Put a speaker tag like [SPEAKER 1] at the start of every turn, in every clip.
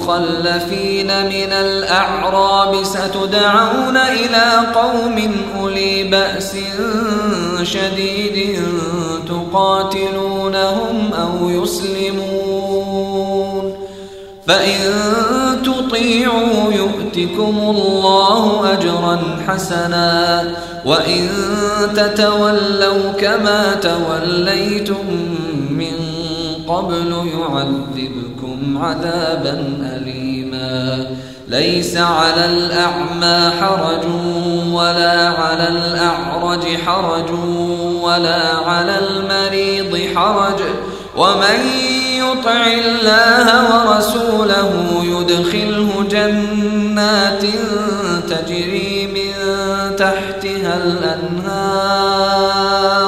[SPEAKER 1] المخلفين من الأعراب ستدعون إلى قوم أولي بأس شديد تقاتلونهم أو يسلمون فإن تطيعوا يؤتكم الله أجرا حسنا وإن تتولوا كما توليتم قبل يعذبكم عذابا أليما ليس على الأعمى حرج ولا على الأعرج حرج ولا على المريض حرج ومن يطع الله ورسوله يدخله جنات تجري من تحتها الأنهار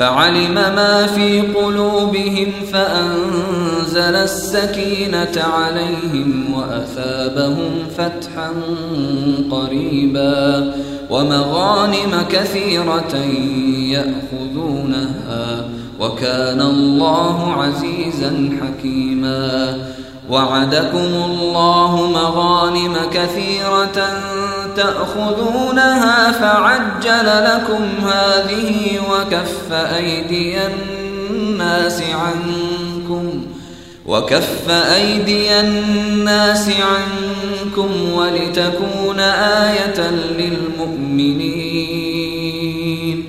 [SPEAKER 1] فعلم ما في قلوبهم فأنزل السكينة عليهم وأثابهم فتحا قريبا ومغانم كثيرة يأخذونها وكان الله عزيزا حكيما وعدكم الله مغانم كثيرة تأخذونها فعجل لكم هذه وكف أيدي الناس عنكم وكف أيدي الناس عنكم ولتكون آية للمؤمنين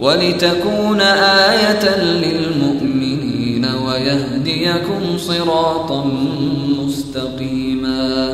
[SPEAKER 1] ولتكون آية للمؤمنين ويهديكم صراطا مستقيما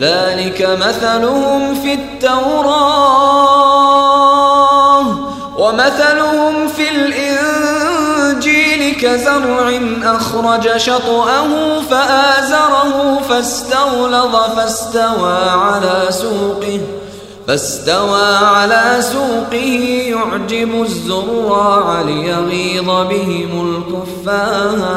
[SPEAKER 1] ذلك مثلهم في التوراة ومثلهم في الإنجيل كزرع أخرج شطأه فآزره فاستولض فاستوى على سوقه فاستوى على سوقه يعجب الزراع ليغيظ بهم الكفار